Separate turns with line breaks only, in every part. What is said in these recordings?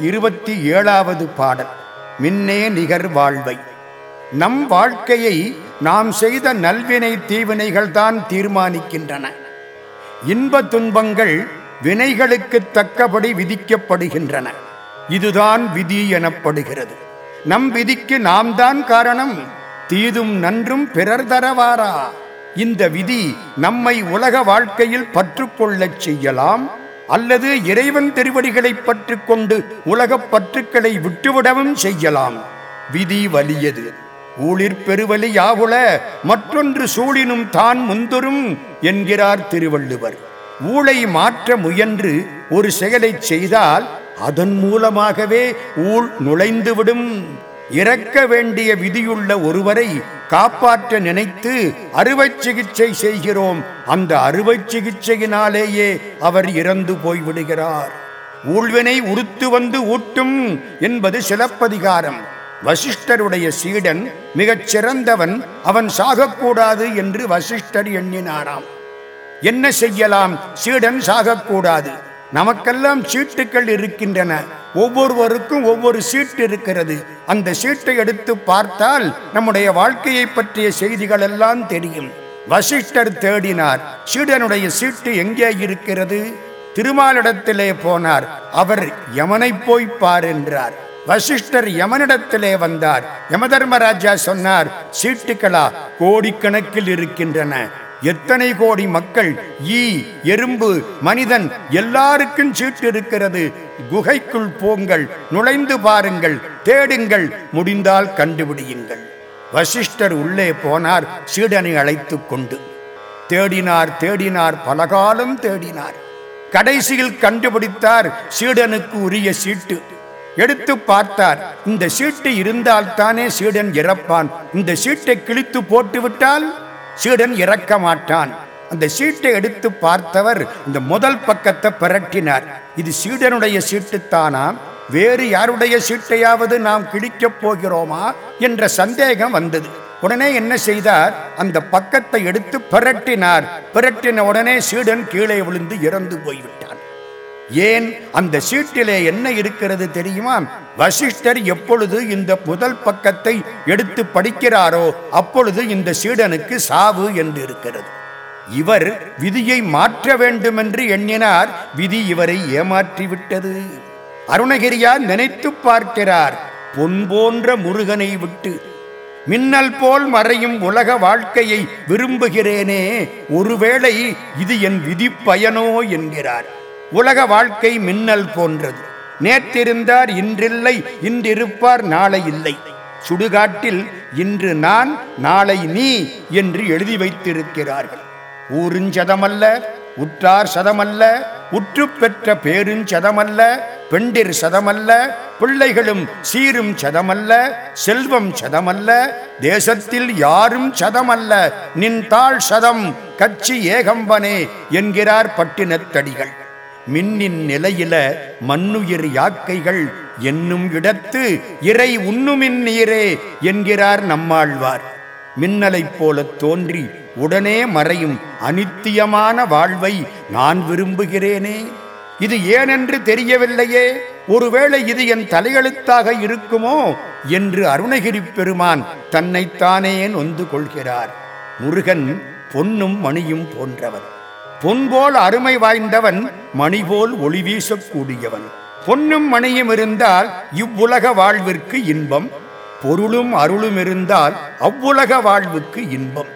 இருபத்தி ஏழாவது பாடல் மின்னே நிகர் வாழ்வை நம் வாழ்க்கையை நாம் செய்த நல்வினை தீவினைகள்தான் தீர்மானிக்கின்றன. இன்ப துன்பங்கள் வினைகளுக்கு தக்கபடி விதிக்கப்படுகின்றன. இதுதான் விதி எனப்படுகிறது. நம் விதிக்கு நாம் தான் காரணம். தீதும் நன்றும் பிறர் தரவாரா? இந்த விதி நம்மை உலக வாழ்க்கையில் பற்றுக்கொள்ளச் செய்யலாம். அல்லது இறைவன் திருவடிகளை பற்றுக் கொண்டு உலகப் பற்றுக்களை விட்டுவிடவும் செய்யலாம். விதி வலியது. ஊழிற் பெருவலி யாவுல மற்றொன்று சூழினும் தான் முந்தொரும் என்கிறார் திருவள்ளுவர். ஊழை மாற்ற முயன்று ஒரு செயலைச் செய்தால் அதன் மூலமாகவே ஊழ் நுழைந்துவிடும். இறக்க வேண்டிய விதியுள்ள ஒருவரை காப்பாற்ற நினைத்து அறுவை சிகிச்சை செய்கிறோம். அந்த அறுவை சிகிச்சையினாலேயே அவர் இறந்து போய்விடுகிறார். ஊழ்வினை உறுத்து வந்து ஊட்டும் என்பது சிலப்பதிகாரம். வசிஷ்டருடைய சீடன் மிகச் சிறந்தவன் அவன் சாகக்கூடாது என்று வசிஷ்டர் எண்ணினாராம். என்ன செய்யலாம்? சீடன் சாகக்கூடாது. நமக்கெல்லாம் சீட்டுக்கள் இருக்கின்றன. ஒவ்வொருவருக்கும் ஒவ்வொரு சீட்டு இருக்கிறது. அந்த சீட்டை எடுத்து பார்த்தால் நம்முடைய வாழ்க்கையை பற்றிய செய்திகள் எல்லாம் தெரியும். வசிஷ்டர் தேடினார் சீடனுடைய சீட்டு எங்கே இருக்கிறது? திருமாலிடத்திலே போனார் அவர் யமனை போய் பார் என்றார். வசிஷ்டர் யமனிடத்திலே வந்தார். யமதர்மராஜா சொன்னார் சீட்டுகளா கோடிக்கணக்கில் இருக்கின்றன. எத்தனை கோடி மக்கள் ஈ எறும்பு மனிதன் எல்லாருக்கும் சீட்டு இருக்கிறது குகைக்குள் போங்கள் நுழைந்து பாருங்கள் தேடுங்கள் முடிந்தால் கண்டுபிடியுங்கள். வசிஷ்டர் உள்ளே போனார் சீடனை அழைத்து கொண்டு. தேடினார் தேடினார் பலகாலம் தேடினார். கடைசியில் கண்டுபிடித்தார் சீடனுக்கு உரிய சீட்டு. எடுத்து பார்த்தார் இந்த சீட்டு இருந்தால்தானே சீடன் இறப்பான். இந்த சீட்டை கிழித்து போட்டுவிட்டால் சீடன் இறக்க மாட்டான். அந்த சீட்டை எடுத்து பார்த்தவர் இந்த முதல் பக்கத்தை பிரட்டினார். இது சீடனுடைய சீட்டுத்தானா வேறு யாருடைய சீட்டையாவது நாம் கிழிக்கப் போகிறோமா? என்ற சந்தேகம் வந்தது. உடனே என்ன செய்தார்? அந்த பக்கத்தை எடுத்து பிரட்டினார். பிரட்டின உடனே சீடன் கீழே விழுந்து இறந்து போய்விட்டார். ஏன் அந்த சீட்டிலே என்ன இருக்கிறது தெரியுமா? வசிஷ்டர் எப்பொழுது இந்த முதல் பக்கத்தை எடுத்து படிக்கிறாரோ அப்பொழுது இந்த சீடனுக்கு சாவு என்று இருக்கிறது. இவர் விதியை மாற்ற வேண்டும் என்று எண்ணினார் விதி இவரை ஏமாற்றிவிட்டது அருணகிரியார் நினைத்து பார்க்கிறார் பொன் போன்ற முருகனை விட்டு மின்னல் போல் மறையும் உலக வாழ்க்கையை விரும்புகிறேனே ஒருவேளை இது என் விதி பயனோ என்கிறார். உலக வாழ்க்கை மின்னல் போன்றது. நேற்றிருந்தார் இன்றில்லை இன்றிருப்பார் நாளை இல்லை. சுடுகாட்டில் இன்று நான் நாளை நீ என்று எழுதி வைத்திருக்கிறார்கள். ஊருஞ்சதமல்ல உற்றார் சதமல்ல உற்று பெற்ற பேருஞ்சதமல்ல பெண்டிர் சதமல்ல பிள்ளைகளும் சீரும் சதமல்ல செல்வம் சதமல்ல தேசத்தில் யாரும் சதமல்ல நின் தாழ் சதம் கட்சி ஏகம்பனே என்கிறார் பட்டினத்தடிகள். மின்னின் நிலையில மண்ணுயிர் யாக்கைகள் என்னும் இடத்து இறை உண்ணுமின் நீரே என்கிறார் நம்மாழ்வார். மின்னலைப் போல தோன்றி உடனே மறையும் அனித்தியமான வாழ்வை நான் விரும்புகிறேனே. இது ஏனென்று தெரியவில்லையே. ஒருவேளை இது என் தலையெழுத்தாக இருக்குமோ என்று அருணகிரி பெருமான் தன்னைத்தானே நொந்து கொள்கிறார். முருகன் பொன்னும் மணியும் போன்றவன் பொன்போல் அருமை வாய்ந்தவன் மணிபோல் ஒளி வீசக்கூடியவன். பொன்னும் மணியும் இருந்தால் இவ்வுலக வாழ்விற்கு இன்பம். பொருளும் அருளும் இருந்தால் அவ்வுலக வாழ்வுக்கு இன்பம்.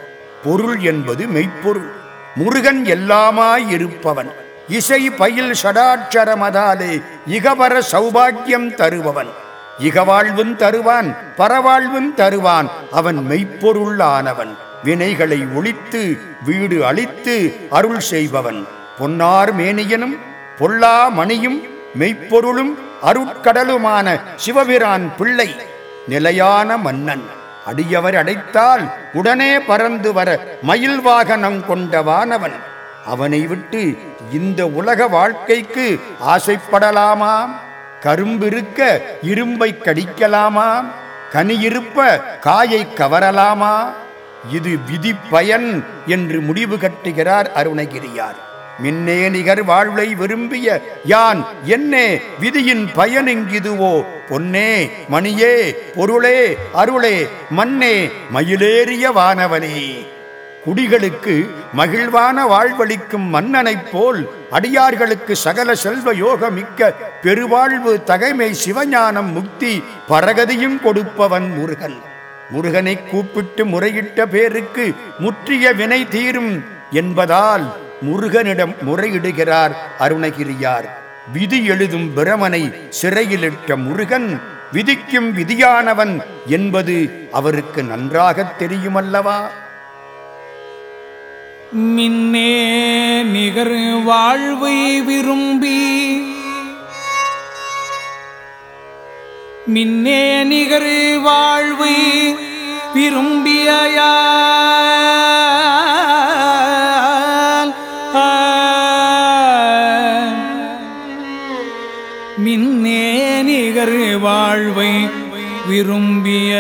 பொருள் என்பது மெய்ப்பொருள். முருகன் எல்லாமாயிருப்பவன் இசை பயில் சடாட்சரமதாலே இகவர சௌபாக்கியம் தருபவன். இகவாழ்வும் தருவான் பரவாழ்வும் தருவான் அவன் மெய்ப்பொருள் ஆனவன் வினைகளை ஒழித்து வீடு அழித்து அருள் செய்பவன். பொன்னார் மேனியனும் பொல்லா மணியும் மெய்ப்பொருளும் அருட்கடலுமான சிவபிரான் பிள்ளை நிலையான மன்னன். அடியவர் அடைத்தால் உடனே பறந்து வர மயில் வாகனம் கொண்ட வானவன். அவனை விட்டு இந்த உலக வாழ்க்கைக்கு ஆசைப்படலாமாம் கரும்பிருக்க இரும்பை கடிக்கலாமாம் கனியிருப்ப காயை கவரலாமா? இது விதி பயன் என்று முடிவு கட்டுகிறார் அருணகிரியார். மின்னே நிகர் வாழ்வை விரும்பிய யான் என்னே விதியின் பயன் இங்கிதுவோ பொன்னே மணியே பொருளே அருளே மன்னே மயிலேறிய வானவனே. குடிகளுக்கு மகிழ்வான வாழ்வளிக்கும் மன்னனைப் போல் அடியார்களுக்கு சகல செல்வ யோக மிக்க பெருவாழ்வு தகைமை சிவஞானம் முக்தி பரகதியும் கொடுப்பவன் முருகன். முருகனை கூப்பிட்டு முறையிட்ட பேருக்கு முற்றிய வினை தீரும் என்பதால் முருகனிடம் முறையிடுகிறார் அருணகிரியார். விதி எழுதும் பிரமனை சிறையிலிட்ட முருகன் விதிக்கும் விதியானவன் என்பது அவருக்கு நன்றாகத் தெரியுமல்லவா?
மின்னே நிகர் வாழ்வை விரும்பி மின்னே நிகர் வாழ்வை விரும்பிய மின்னே நிகர் வாழ்வை விரும்பிய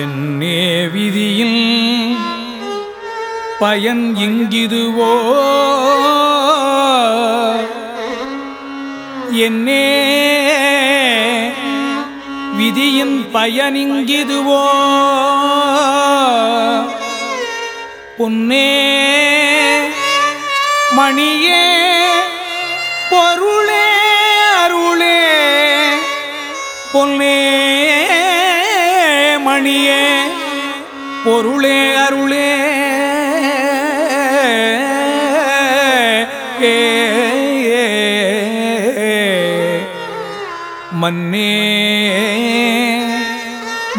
என்னே விதியில் பயன் இங்கிதுவோ? என்னே விதியின் பயனிங்கிதுவோ? புன்னே மணியே பொருளே அருளே. பொன்னே மணியே பொருளே அருளே. ஏ, மன்னே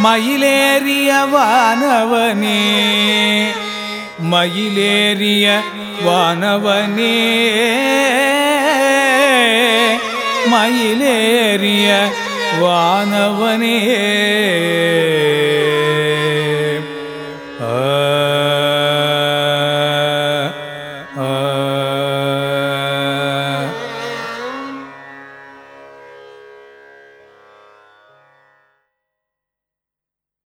மயிலேறிய வானவனே மயிலேறிய வானவனே மயிலேறிய வானவனே.